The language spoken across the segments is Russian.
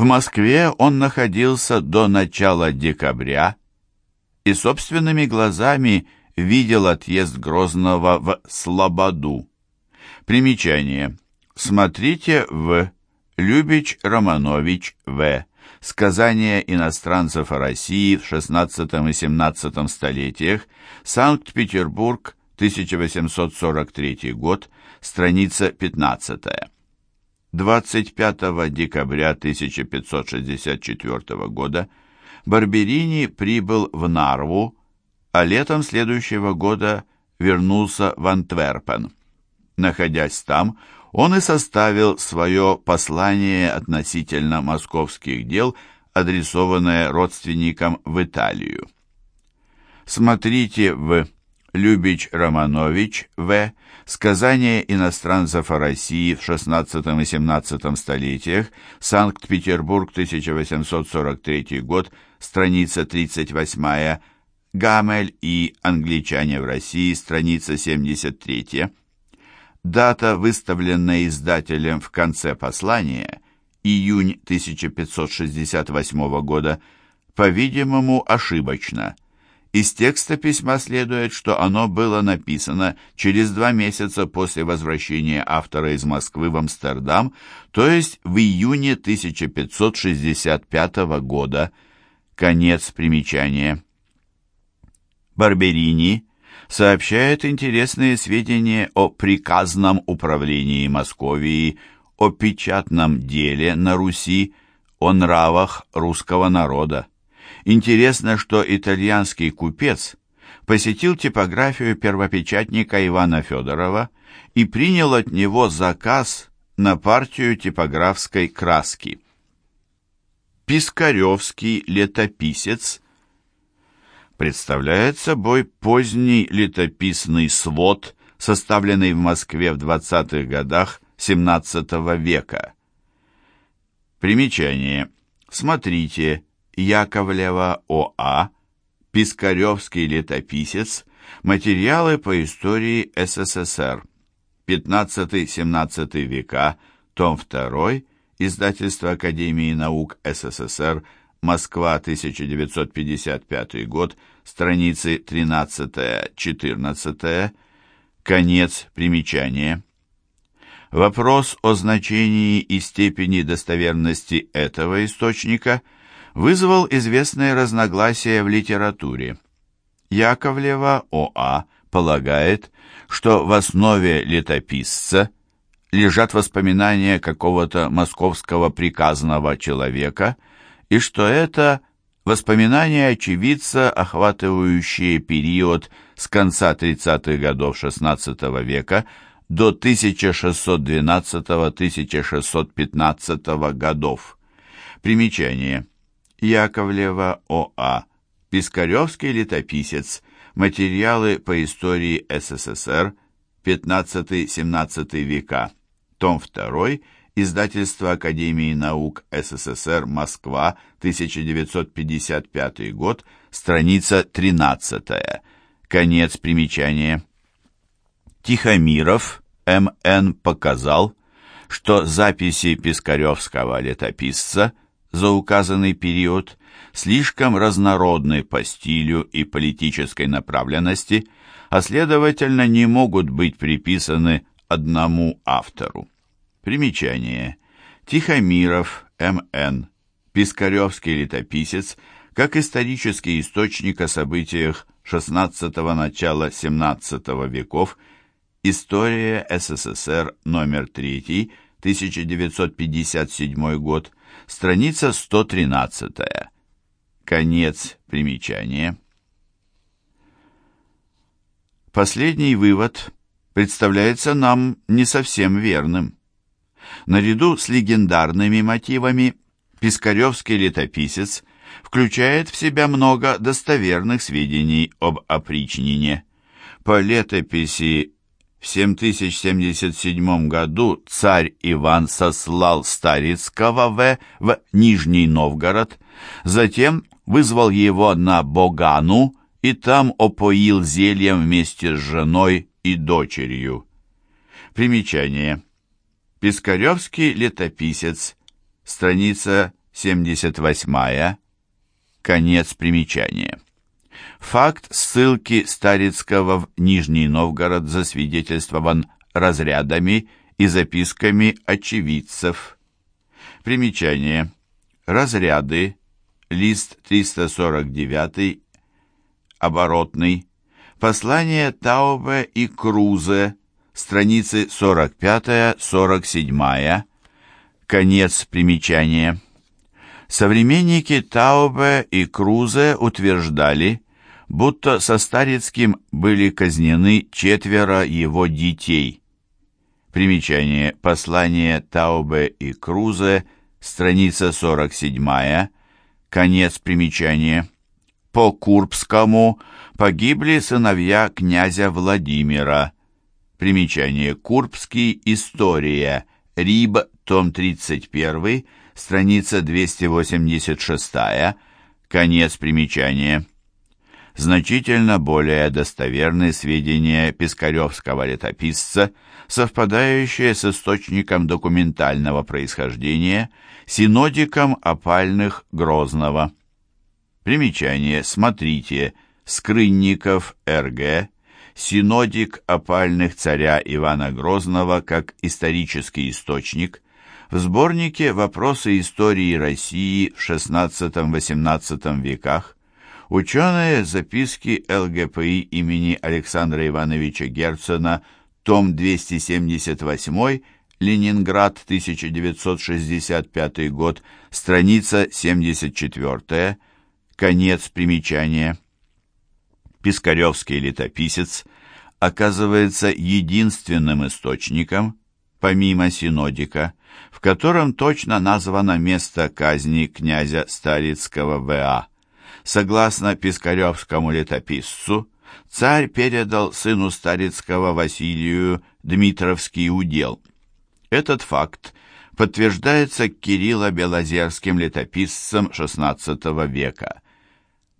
В Москве он находился до начала декабря и собственными глазами видел отъезд Грозного в Слободу. Примечание. Смотрите в Любич Романович В. Сказания иностранцев о России в XVI и XVII столетиях. Санкт-Петербург, 1843 год, страница 15. 25 декабря 1564 года Барберини прибыл в Нарву, а летом следующего года вернулся в Антверпен. Находясь там, он и составил свое послание относительно московских дел, адресованное родственникам в Италию. Смотрите в Любич Романович В. Сказания иностранцев о России в XVI и XVII столетиях. Санкт-Петербург, 1843 год. Страница 38. Гамель и англичане в России. Страница 73. Дата, выставленная издателем в конце послания, июнь 1568 года, по-видимому, ошибочна. Из текста письма следует, что оно было написано через два месяца после возвращения автора из Москвы в Амстердам, то есть в июне 1565 года. Конец примечания. Барберини сообщает интересные сведения о приказном управлении Московией, о печатном деле на Руси, о нравах русского народа. Интересно, что итальянский купец посетил типографию первопечатника Ивана Федорова и принял от него заказ на партию типографской краски. Пискаревский летописец представляет собой поздний летописный свод, составленный в Москве в 20-х годах XVII века. Примечание. Смотрите Яковлева О.А., Пискаревский летописец, материалы по истории СССР, 15-17 века, том 2, издательство Академии наук СССР, Москва, 1955 год, страницы 13-14, конец примечания. Вопрос о значении и степени достоверности этого источника вызвал известные разногласия в литературе. Яковлева О.А. полагает, что в основе летописца лежат воспоминания какого-то московского приказного человека – и что это воспоминания очевидца, охватывающие период с конца 30-х годов XVI века до 1612-1615 годов. Примечание. Яковлева О.А. Пискаревский летописец. Материалы по истории СССР. 15-17 века. Том 2. Издательство Академии наук СССР, Москва, 1955 год, страница 13. Конец примечания. Тихомиров М.Н. показал, что записи Пискаревского летописца за указанный период слишком разнородны по стилю и политической направленности, а следовательно не могут быть приписаны одному автору. Примечание. Тихомиров, М.Н. Пискаревский летописец, как исторический источник о событиях XVI начала XVII веков, История СССР, номер 3, 1957 год, страница 113. Конец примечания. Последний вывод представляется нам не совсем верным. Наряду с легендарными мотивами Пискаревский летописец включает в себя много достоверных сведений об опричнине. По летописи в 7077 году царь Иван сослал Старицкого В. в Нижний Новгород, затем вызвал его на Богану и там опоил зельем вместе с женой и дочерью. Примечание. Пискаревский летописец, страница 78. Конец примечания. Факт ссылки Старицкого в Нижний Новгород засвидетельствован разрядами и записками очевидцев. Примечание. Разряды. Лист 349. Оборотный. Послание Таубе и Крузе. Страницы 45-47. Конец примечания. Современники Таубе и Крузе утверждали, будто со Старицким были казнены четверо его детей. Примечание. Послание Таубе и Крузе, страница 47, конец примечания. По Курбскому погибли сыновья князя Владимира. Примечание. Курбский. История. Риб. Том 31 страница 286, конец примечания. Значительно более достоверны сведения пискаревского летописца, совпадающие с источником документального происхождения, синодиком опальных Грозного. Примечание. Смотрите. Скрынников, Р.Г. Синодик опальных царя Ивана Грозного как исторический источник – в сборнике «Вопросы истории России в XVI-XVIII веках» ученые записки ЛГПИ имени Александра Ивановича Герцена, том 278, Ленинград, 1965 год, страница 74, конец примечания. Пискаревский летописец оказывается единственным источником, помимо синодика, в котором точно названо место казни князя Старицкого В.А. Согласно Пискаревскому летописцу, царь передал сыну Старицкого Василию Дмитровский удел. Этот факт подтверждается Кирилло-Белозерским летописцем XVI века.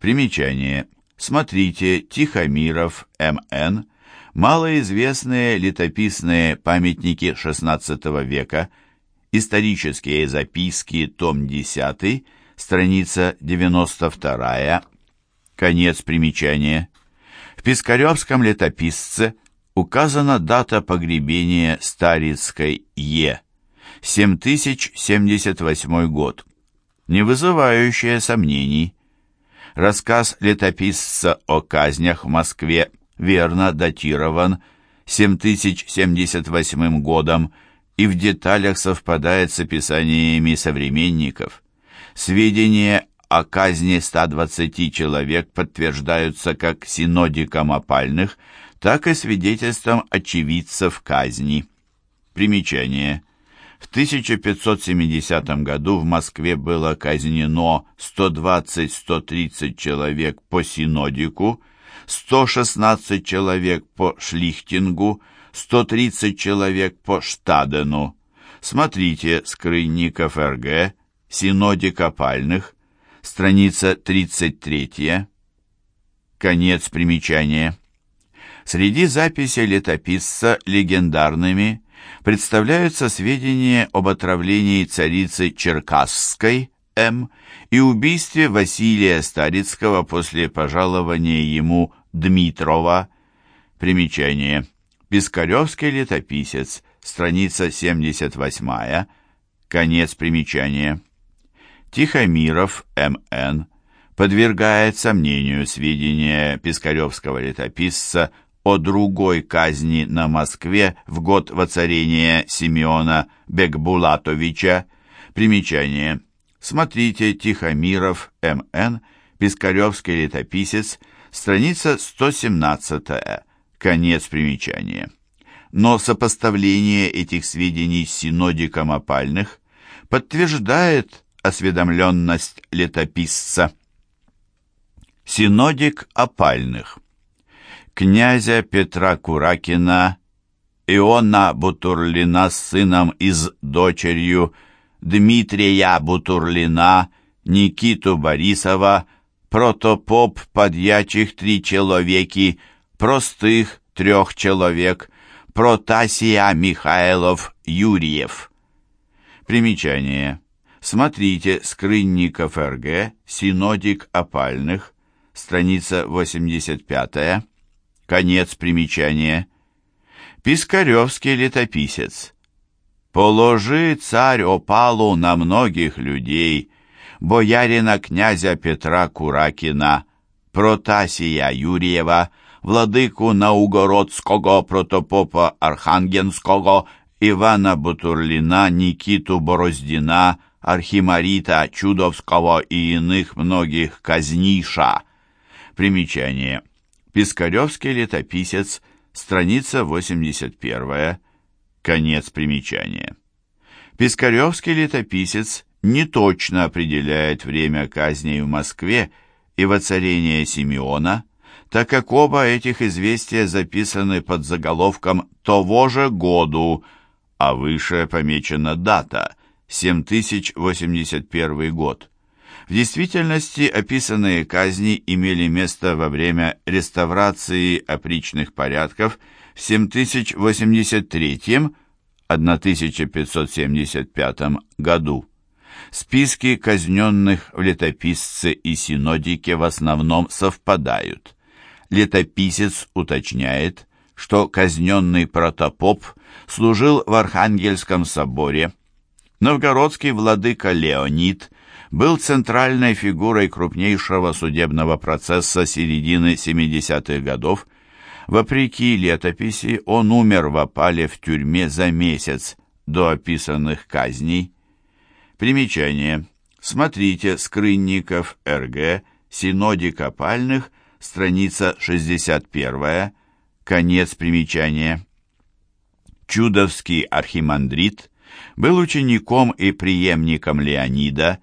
Примечание. Смотрите Тихомиров, М.Н., малоизвестные летописные памятники XVI века – Исторические записки, том 10, страница 92, конец примечания. В Пискаревском летописце указана дата погребения Старицкой Е. 7078 год, не вызывающая сомнений. Рассказ летописца о казнях в Москве верно датирован 7078 годом и в деталях совпадает с описаниями современников. Сведения о казни 120 человек подтверждаются как синодиком опальных, так и свидетельством очевидцев казни. Примечание. В 1570 году в Москве было казнено 120-130 человек по синодику, 116 человек по шлихтингу, 130 человек по Штадену. Смотрите Скрынников РГ, Синодик опальных, страница 33, конец примечания. Среди записей летописца легендарными представляются сведения об отравлении царицы Черкасской М. и убийстве Василия Старицкого после пожалования ему Дмитрова. Примечание. Пискаревский летописец, страница 78, конец примечания. Тихомиров, М.Н., подвергает сомнению сведения Пискаревского летописца о другой казни на Москве в год воцарения Симеона Бекбулатовича. Примечание. Смотрите Тихомиров, М.Н., Пискаревский летописец, страница 117 Конец примечания. Но сопоставление этих сведений с синодиком опальных подтверждает осведомленность летописца. Синодик опальных. Князя Петра Куракина, Иона Бутурлина с сыном и с дочерью, Дмитрия Бутурлина, Никиту Борисова, протопоп подьячих три человеки, простых трех человек, Протасия Михайлов Юрьев. Примечание. Смотрите Скрынников РГ, Синодик опальных, страница 85 конец примечания. Пискаревский летописец. «Положи, царь, опалу на многих людей, боярина князя Петра Куракина, Протасия Юрьева, владыку Наугородского протопопа Архангенского, Ивана Бутурлина, Никиту Бороздина, Архимарита Чудовского и иных многих казниша. Примечание. Пискаревский летописец, страница 81, конец примечания. Пискаревский летописец не точно определяет время казней в Москве и воцарения Симеона, так как оба этих известия записаны под заголовком «того же году», а выше помечена дата – 7081 год. В действительности описанные казни имели место во время реставрации опричных порядков в 7083-1575 году. Списки казненных в летописце и синодике в основном совпадают. Летописец уточняет, что казненный протопоп служил в Архангельском соборе. Новгородский владыка Леонид был центральной фигурой крупнейшего судебного процесса середины 70-х годов. Вопреки летописи, он умер в опале в тюрьме за месяц до описанных казней. Примечание. Смотрите Скрынников, РГ, Синодик опальных, страница 61, конец примечания. Чудовский архимандрит был учеником и преемником Леонида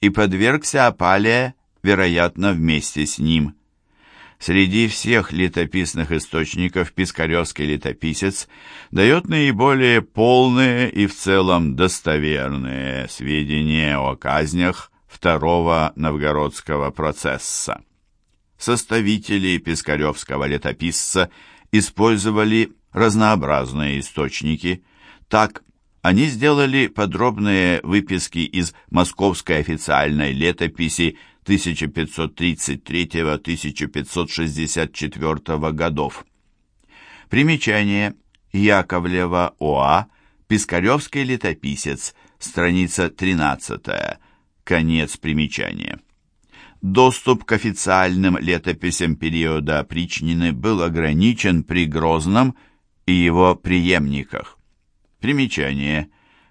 и подвергся опале, вероятно, вместе с ним. Среди всех летописных источников Пискаревский летописец дает наиболее полные и в целом достоверные сведения о казнях второго новгородского процесса. Составители Пискаревского летописца использовали разнообразные источники. Так, они сделали подробные выписки из Московской официальной летописи 1533-1564 годов. Примечание. Яковлева ОА, Пискаревский летописец, страница 13, конец примечания. Доступ к официальным летописям периода опричнины был ограничен при Грозном и его преемниках. Примечание.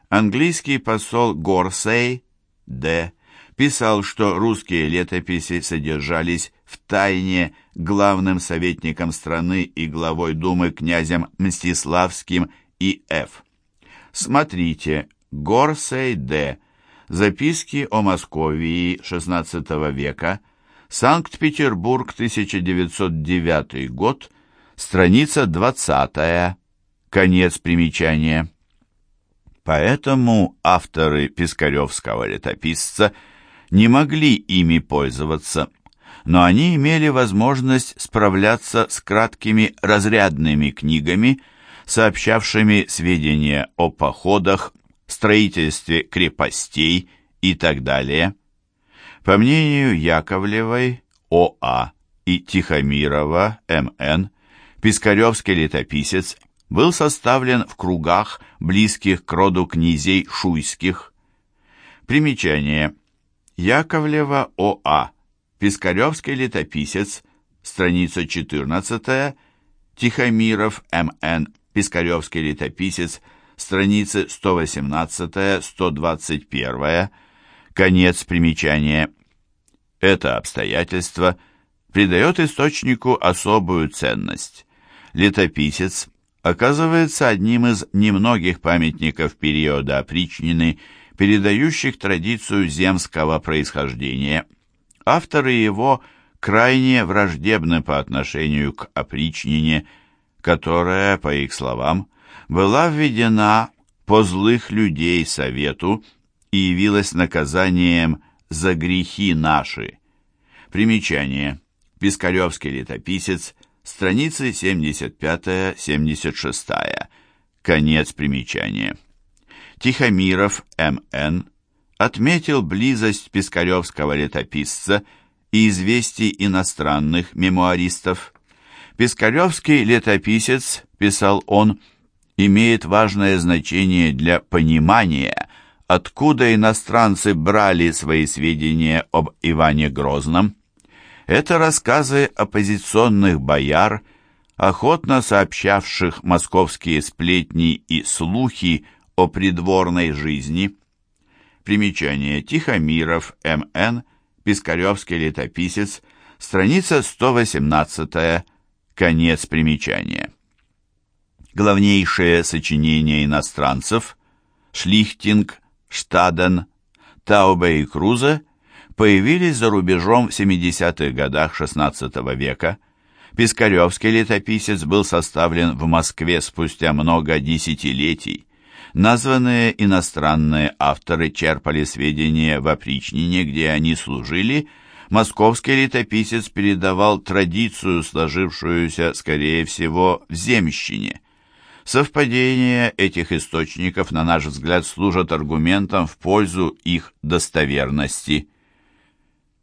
Английский посол Горсей, Д писал, что русские летописи содержались в тайне главным советником страны и главой Думы князем Мстиславским и Ф. Смотрите, Горсей Д. Записки о Московии XVI века, Санкт-Петербург, 1909 год, страница 20, конец примечания. Поэтому авторы Пискаревского летописца – не могли ими пользоваться, но они имели возможность справляться с краткими разрядными книгами, сообщавшими сведения о походах, строительстве крепостей и так далее. По мнению Яковлевой, О.А. и Тихомирова, М.Н., Пискаревский летописец был составлен в кругах, близких к роду князей шуйских. Примечание – Яковлева О.А. Пискаревский летописец, страница 14, Тихомиров М.Н. Пискаревский летописец, страницы 118-121, конец примечания. Это обстоятельство придает источнику особую ценность. Летописец оказывается одним из немногих памятников периода опричнины – передающих традицию земского происхождения. Авторы его крайне враждебны по отношению к опричнине, которая, по их словам, была введена по злых людей совету и явилась наказанием за грехи наши. Примечание. Пискаревский летописец, страницы 75-76. Конец примечания. Тихомиров М.Н. отметил близость пискаревского летописца и известий иностранных мемуаристов. Пискаревский летописец, писал он, имеет важное значение для понимания, откуда иностранцы брали свои сведения об Иване Грозном. Это рассказы оппозиционных бояр, охотно сообщавших московские сплетни и слухи о придворной жизни. Примечание Тихомиров, М.Н., Пискаревский летописец, страница 118 конец примечания. Главнейшие сочинения иностранцев Шлихтинг, Штаден, Таубе и Крузе появились за рубежом в 70-х годах XVI века. Пискаревский летописец был составлен в Москве спустя много десятилетий. Названные иностранные авторы черпали сведения в опричнине, где они служили. Московский летописец передавал традицию, сложившуюся, скорее всего, в земщине. Совпадения этих источников, на наш взгляд, служат аргументом в пользу их достоверности.